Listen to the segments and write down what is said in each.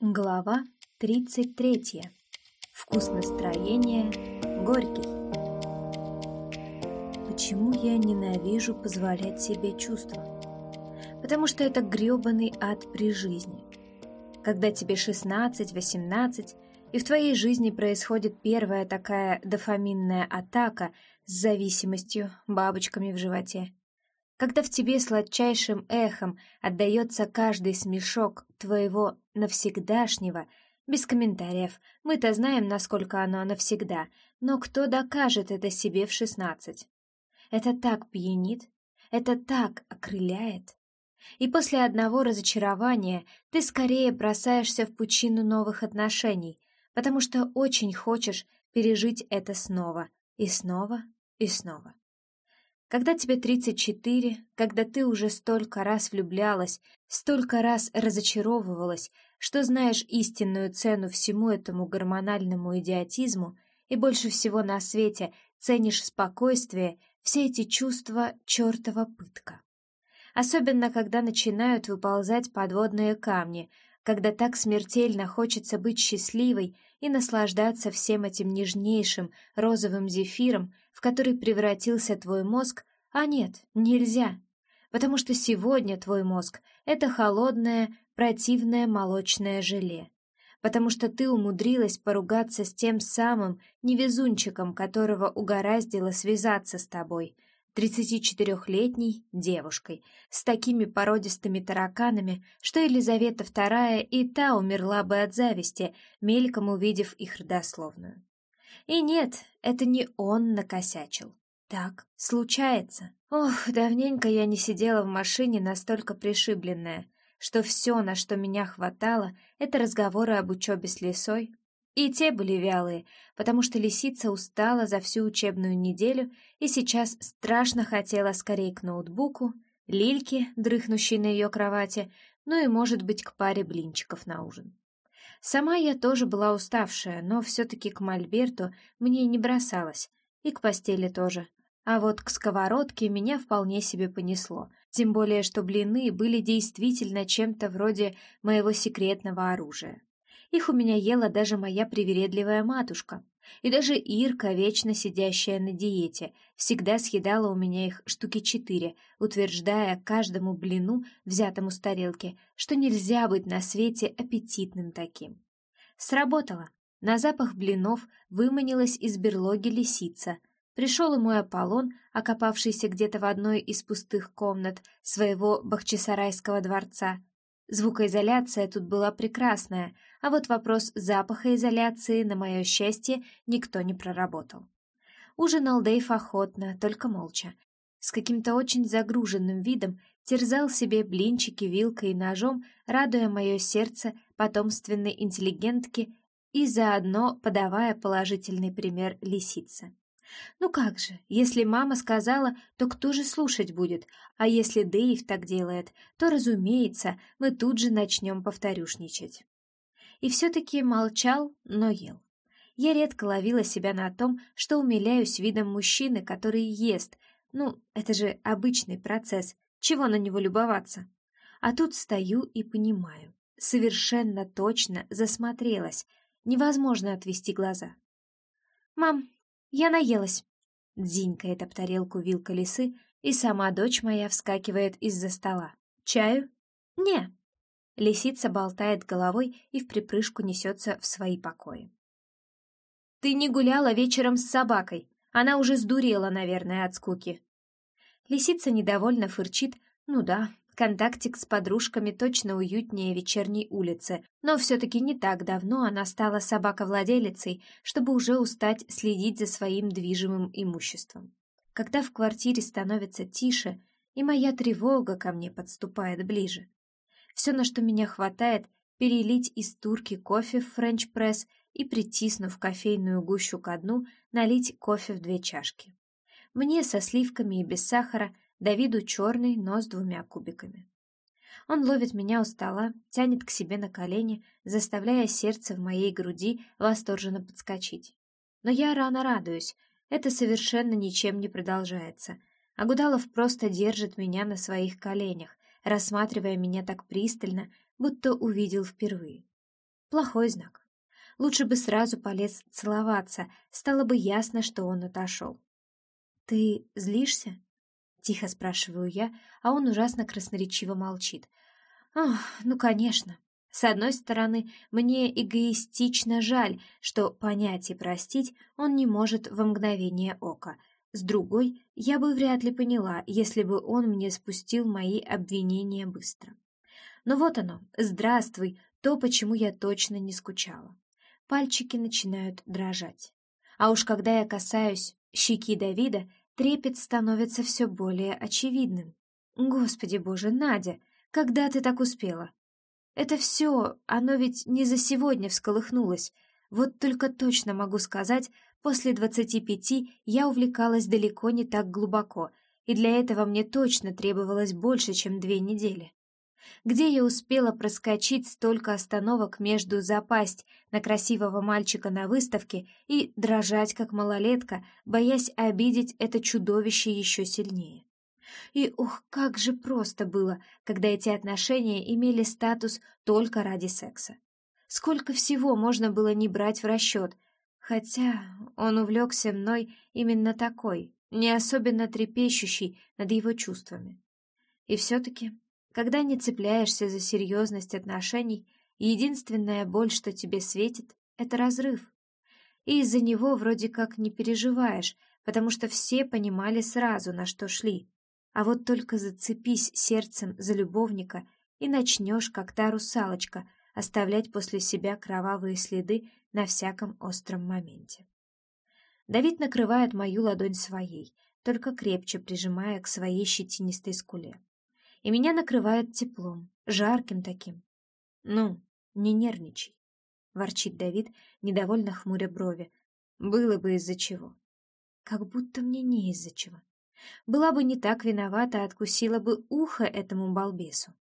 Глава 33. Вкус настроения горький. Почему я ненавижу позволять себе чувства? Потому что это грёбаный ад при жизни. Когда тебе 16-18, и в твоей жизни происходит первая такая дофаминная атака с зависимостью, бабочками в животе, когда в тебе сладчайшим эхом отдается каждый смешок твоего навсегдашнего, без комментариев, мы-то знаем, насколько оно навсегда, но кто докажет это себе в шестнадцать? Это так пьянит, это так окрыляет. И после одного разочарования ты скорее бросаешься в пучину новых отношений, потому что очень хочешь пережить это снова, и снова, и снова. Когда тебе 34, когда ты уже столько раз влюблялась, столько раз разочаровывалась, что знаешь истинную цену всему этому гормональному идиотизму и больше всего на свете ценишь спокойствие, все эти чувства — чертова пытка. Особенно, когда начинают выползать подводные камни, когда так смертельно хочется быть счастливой и наслаждаться всем этим нежнейшим розовым зефиром, в который превратился твой мозг, а нет, нельзя, потому что сегодня твой мозг — это холодное, противное молочное желе, потому что ты умудрилась поругаться с тем самым невезунчиком, которого угораздило связаться с тобой, 34-летней девушкой, с такими породистыми тараканами, что Елизавета II и та умерла бы от зависти, мельком увидев их родословную. И нет, это не он накосячил. Так случается. Ох, давненько я не сидела в машине настолько пришибленная, что все, на что меня хватало, это разговоры об учебе с лисой. И те были вялые, потому что лисица устала за всю учебную неделю и сейчас страшно хотела скорее к ноутбуку, Лильке, дрыхнущей на ее кровати, ну и, может быть, к паре блинчиков на ужин. Сама я тоже была уставшая, но все-таки к Мольберту мне не бросалась, и к постели тоже. А вот к сковородке меня вполне себе понесло, тем более что блины были действительно чем-то вроде моего секретного оружия. Их у меня ела даже моя привередливая матушка, и даже Ирка, вечно сидящая на диете, всегда съедала у меня их штуки четыре, утверждая каждому блину, взятому с тарелки, что нельзя быть на свете аппетитным таким. Сработало. На запах блинов выманилась из берлоги лисица. Пришел и мой Аполлон, окопавшийся где-то в одной из пустых комнат своего бахчисарайского дворца. Звукоизоляция тут была прекрасная, а вот вопрос запаха изоляции, на мое счастье, никто не проработал. Ужинал Дэйв охотно, только молча. С каким-то очень загруженным видом терзал себе блинчики вилкой и ножом, радуя мое сердце потомственной интеллигентки и заодно подавая положительный пример лисице. Ну как же, если мама сказала, то кто же слушать будет? А если Дэйв так делает, то, разумеется, мы тут же начнем повторюшничать. И все-таки молчал, но ел. Я редко ловила себя на том, что умиляюсь видом мужчины, который ест. Ну, это же обычный процесс, чего на него любоваться? А тут стою и понимаю. Совершенно точно засмотрелась. Невозможно отвести глаза. «Мам, я наелась. Дзинькает об тарелку вилка лисы, и сама дочь моя вскакивает из-за стола. Чаю? Не. Лисица болтает головой и в припрыжку несется в свои покои. Ты не гуляла вечером с собакой. Она уже сдурела, наверное, от скуки. Лисица недовольно фырчит. Ну да, Контактик с подружками точно уютнее вечерней улицы, но все-таки не так давно она стала собаковладелицей, чтобы уже устать следить за своим движимым имуществом. Когда в квартире становится тише, и моя тревога ко мне подступает ближе. Все, на что меня хватает, перелить из турки кофе в френч-пресс и, притиснув кофейную гущу ко дну, налить кофе в две чашки. Мне со сливками и без сахара – Давиду черный, но с двумя кубиками. Он ловит меня у стола, тянет к себе на колени, заставляя сердце в моей груди восторженно подскочить. Но я рано радуюсь, это совершенно ничем не продолжается. Агудалов просто держит меня на своих коленях, рассматривая меня так пристально, будто увидел впервые. Плохой знак. Лучше бы сразу полез целоваться, стало бы ясно, что он отошел. «Ты злишься?» — тихо спрашиваю я, а он ужасно красноречиво молчит. «Ох, ну, конечно. С одной стороны, мне эгоистично жаль, что понять и простить он не может во мгновение ока. С другой, я бы вряд ли поняла, если бы он мне спустил мои обвинения быстро. Но вот оно, здравствуй, то, почему я точно не скучала. Пальчики начинают дрожать. А уж когда я касаюсь щеки Давида, трепет становится все более очевидным. Господи боже, Надя, когда ты так успела? Это все, оно ведь не за сегодня всколыхнулось. Вот только точно могу сказать, после двадцати пяти я увлекалась далеко не так глубоко, и для этого мне точно требовалось больше, чем две недели. Где я успела проскочить столько остановок между запасть на красивого мальчика на выставке и дрожать как малолетка, боясь обидеть это чудовище еще сильнее? И ух, как же просто было, когда эти отношения имели статус только ради секса. Сколько всего можно было не брать в расчет, хотя он увлекся мной именно такой, не особенно трепещущий над его чувствами. И все-таки, когда не цепляешься за серьезность отношений, единственная боль, что тебе светит, — это разрыв. И из-за него вроде как не переживаешь, потому что все понимали сразу, на что шли. А вот только зацепись сердцем за любовника и начнешь, как та русалочка, оставлять после себя кровавые следы на всяком остром моменте. Давид накрывает мою ладонь своей, только крепче прижимая к своей щетинистой скуле. И меня накрывает теплом, жарким таким. «Ну, не нервничай», — ворчит Давид, недовольно хмуря брови. «Было бы из-за чего». «Как будто мне не из-за чего». Была бы не так виновата, откусила бы ухо этому балбесу.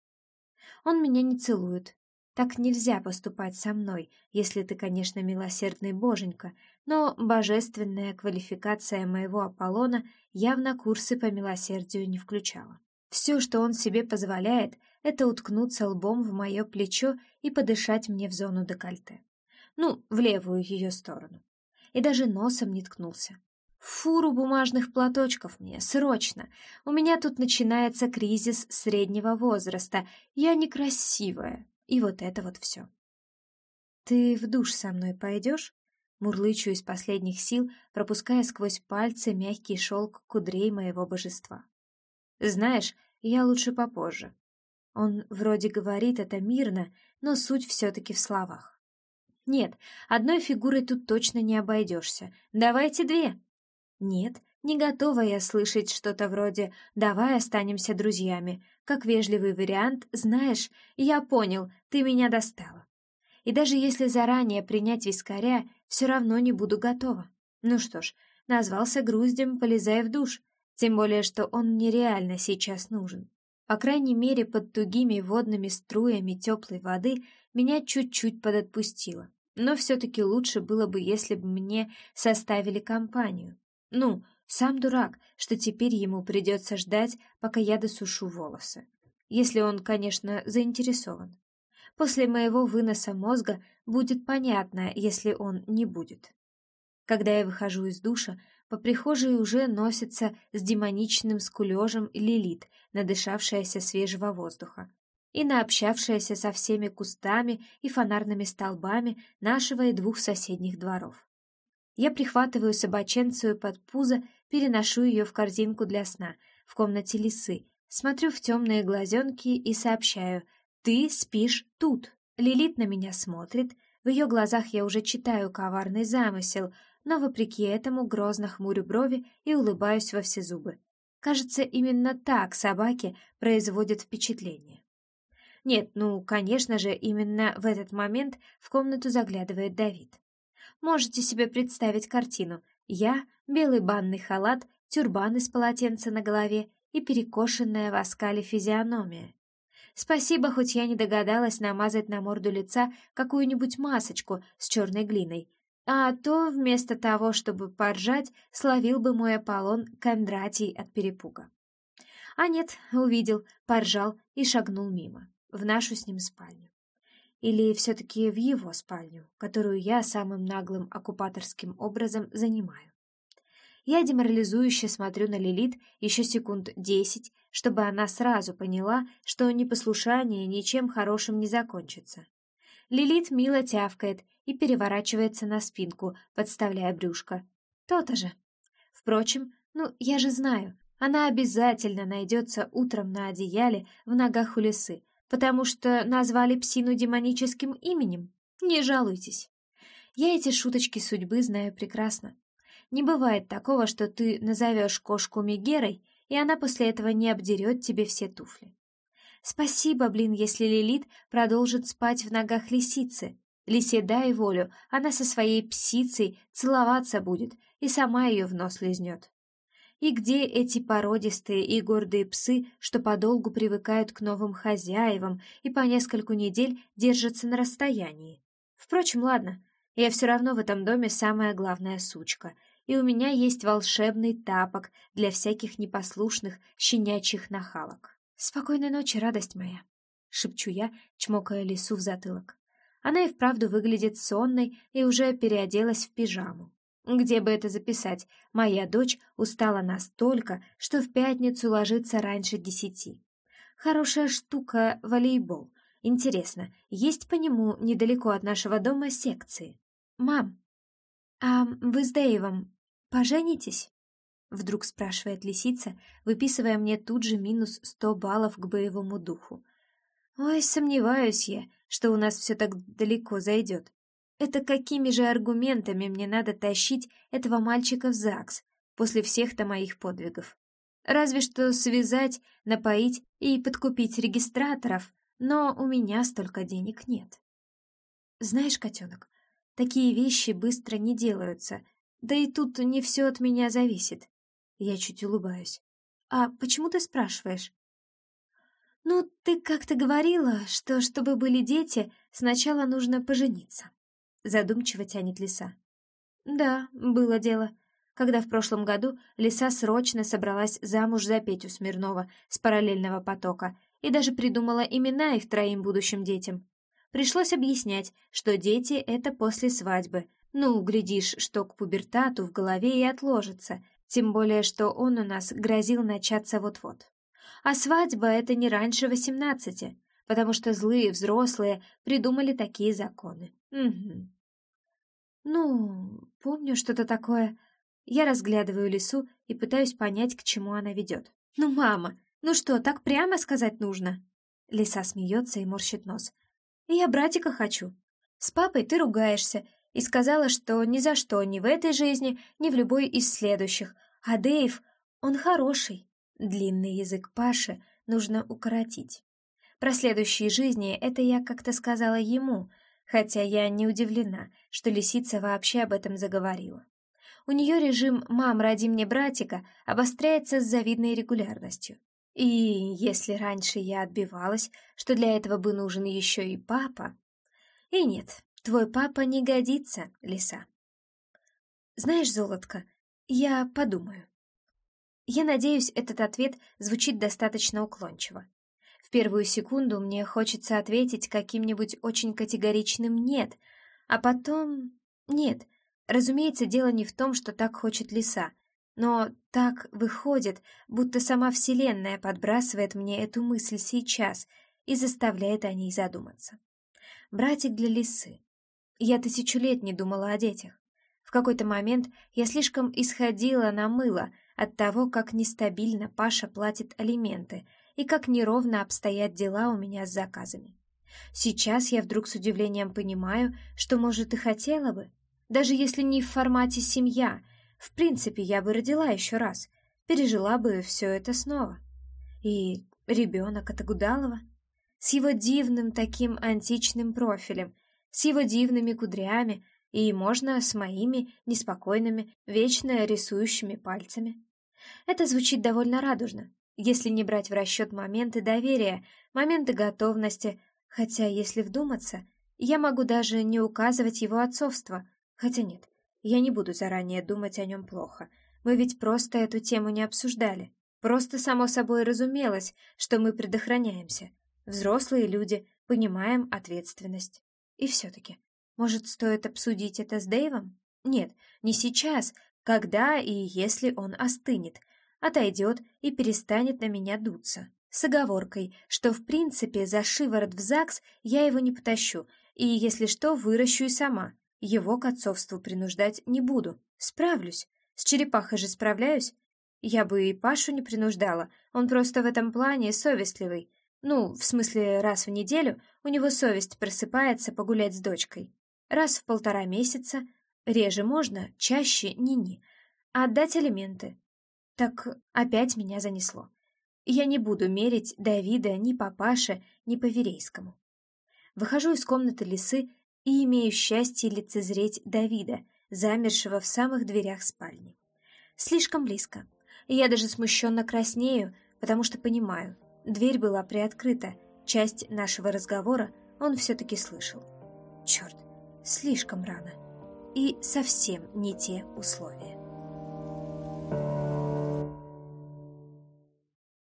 Он меня не целует. Так нельзя поступать со мной, если ты, конечно, милосердный боженька, но божественная квалификация моего Аполлона явно курсы по милосердию не включала. Все, что он себе позволяет, это уткнуться лбом в мое плечо и подышать мне в зону декольте. Ну, в левую ее сторону. И даже носом не ткнулся. Фуру бумажных платочков мне, срочно. У меня тут начинается кризис среднего возраста. Я некрасивая. И вот это вот все. Ты в душ со мной пойдешь? Мурлычу из последних сил, пропуская сквозь пальцы мягкий шелк кудрей моего божества. Знаешь, я лучше попозже. Он вроде говорит это мирно, но суть все-таки в словах. Нет, одной фигурой тут точно не обойдешься. Давайте две. Нет, не готова я слышать что-то вроде «давай останемся друзьями». Как вежливый вариант, знаешь, я понял, ты меня достала. И даже если заранее принять вискаря, все равно не буду готова. Ну что ж, назвался груздем, полезай в душ. Тем более, что он мне реально сейчас нужен. По крайней мере, под тугими водными струями теплой воды меня чуть-чуть подотпустило. Но все-таки лучше было бы, если бы мне составили компанию. Ну, сам дурак, что теперь ему придется ждать, пока я досушу волосы. Если он, конечно, заинтересован. После моего выноса мозга будет понятно, если он не будет. Когда я выхожу из душа, по прихожей уже носится с демоничным скулежем Лилит, надышавшаяся свежего воздуха и наобщавшаяся со всеми кустами и фонарными столбами нашего и двух соседних дворов. Я прихватываю собаченцию под пузо, переношу ее в корзинку для сна в комнате лисы, смотрю в темные глазенки и сообщаю «Ты спишь тут». Лилит на меня смотрит, в ее глазах я уже читаю коварный замысел, но вопреки этому грозно хмурю брови и улыбаюсь во все зубы. Кажется, именно так собаки производят впечатление. Нет, ну, конечно же, именно в этот момент в комнату заглядывает Давид. Можете себе представить картину. Я, белый банный халат, тюрбан из полотенца на голове и перекошенная в оскале физиономия. Спасибо, хоть я не догадалась намазать на морду лица какую-нибудь масочку с черной глиной, а то вместо того, чтобы поржать, словил бы мой Аполлон Кондратий от перепуга. А нет, увидел, поржал и шагнул мимо, в нашу с ним спальню. или все-таки в его спальню, которую я самым наглым оккупаторским образом занимаю. Я деморализующе смотрю на Лилит еще секунд десять, чтобы она сразу поняла, что непослушание ничем хорошим не закончится. Лилит мило тявкает и переворачивается на спинку, подставляя брюшко. То-то же. Впрочем, ну, я же знаю, она обязательно найдется утром на одеяле в ногах у лисы, потому что назвали псину демоническим именем. Не жалуйтесь. Я эти шуточки судьбы знаю прекрасно. Не бывает такого, что ты назовешь кошку Мегерой, и она после этого не обдерет тебе все туфли. Спасибо, блин, если Лилит продолжит спать в ногах лисицы. Лисе дай волю, она со своей псицей целоваться будет и сама ее в нос лизнет. И где эти породистые и гордые псы, что подолгу привыкают к новым хозяевам и по нескольку недель держатся на расстоянии? Впрочем, ладно, я все равно в этом доме самая главная сучка, и у меня есть волшебный тапок для всяких непослушных щенячьих нахалок. «Спокойной ночи, радость моя!» — шепчу я, чмокая лису в затылок. Она и вправду выглядит сонной и уже переоделась в пижаму. Где бы это записать? Моя дочь устала настолько, что в пятницу ложится раньше десяти. Хорошая штука волейбол. Интересно, есть по нему недалеко от нашего дома секции? Мам, а вы с Дэйвом поженитесь? Вдруг спрашивает лисица, выписывая мне тут же минус сто баллов к боевому духу. Ой, сомневаюсь я, что у нас все так далеко зайдет. Это какими же аргументами мне надо тащить этого мальчика в ЗАГС после всех-то моих подвигов? Разве что связать, напоить и подкупить регистраторов, но у меня столько денег нет. Знаешь, котенок, такие вещи быстро не делаются, да и тут не все от меня зависит. Я чуть улыбаюсь. «А почему ты спрашиваешь?» «Ну, ты как-то говорила, что, чтобы были дети, сначала нужно пожениться». Задумчиво тянет лиса. «Да, было дело. Когда в прошлом году лиса срочно собралась замуж за Петю Смирнова с параллельного потока и даже придумала имена их троим будущим детям. Пришлось объяснять, что дети — это после свадьбы. Ну, глядишь, что к пубертату в голове и отложится — тем более, что он у нас грозил начаться вот-вот. А свадьба — это не раньше восемнадцати, потому что злые взрослые придумали такие законы. Угу. Ну, помню что-то такое. Я разглядываю лису и пытаюсь понять, к чему она ведет. Ну, мама, ну что, так прямо сказать нужно? Лиса смеется и морщит нос. Я братика хочу. С папой ты ругаешься, и сказала, что ни за что ни в этой жизни, ни в любой из следующих. А Дэйв, он хороший. Длинный язык Паши нужно укоротить. Про следующие жизни это я как-то сказала ему, хотя я не удивлена, что лисица вообще об этом заговорила. У нее режим «мам, роди мне братика» обостряется с завидной регулярностью. И если раньше я отбивалась, что для этого бы нужен еще и папа... И нет, Твой папа не годится, лиса. Знаешь, золотко, я подумаю. Я надеюсь, этот ответ звучит достаточно уклончиво. В первую секунду мне хочется ответить каким-нибудь очень категоричным «нет», а потом... Нет, разумеется, дело не в том, что так хочет лиса, но так выходит, будто сама Вселенная подбрасывает мне эту мысль сейчас и заставляет о ней задуматься. Братик для лисы. Я тысячу лет не думала о детях. В какой-то момент я слишком исходила на мыло от того, как нестабильно Паша платит алименты и как неровно обстоят дела у меня с заказами. Сейчас я вдруг с удивлением понимаю, что, может, и хотела бы. Даже если не в формате «семья», в принципе, я бы родила еще раз, пережила бы все это снова. И ребенок от Агудалова с его дивным таким античным профилем — с его дивными кудрями и, можно, с моими неспокойными, вечно рисующими пальцами. Это звучит довольно радужно, если не брать в расчет моменты доверия, моменты готовности, хотя, если вдуматься, я могу даже не указывать его отцовство, хотя нет, я не буду заранее думать о нем плохо, мы ведь просто эту тему не обсуждали. Просто само собой разумелось, что мы предохраняемся. Взрослые люди, понимаем ответственность. И все-таки, может, стоит обсудить это с Дэйвом? Нет, не сейчас, когда и если он остынет, отойдет и перестанет на меня дуться. С оговоркой, что в принципе за шиворот в ЗАГС я его не потащу, и, если что, выращу и сама. Его к отцовству принуждать не буду. Справлюсь. С черепахой же справляюсь. Я бы и Пашу не принуждала, он просто в этом плане совестливый. Ну, в смысле, раз в неделю у него совесть просыпается погулять с дочкой. Раз в полтора месяца, реже можно, чаще ни-ни. Отдать элементы. Так опять меня занесло. Я не буду мерить Давида ни по Паше, ни по Верейскому. Выхожу из комнаты лисы и имею счастье лицезреть Давида, замершего в самых дверях спальни. Слишком близко. Я даже смущенно краснею, потому что понимаю, дверь была приоткрыта, часть нашего разговора он все-таки слышал. Черт, слишком рано. И совсем не те условия.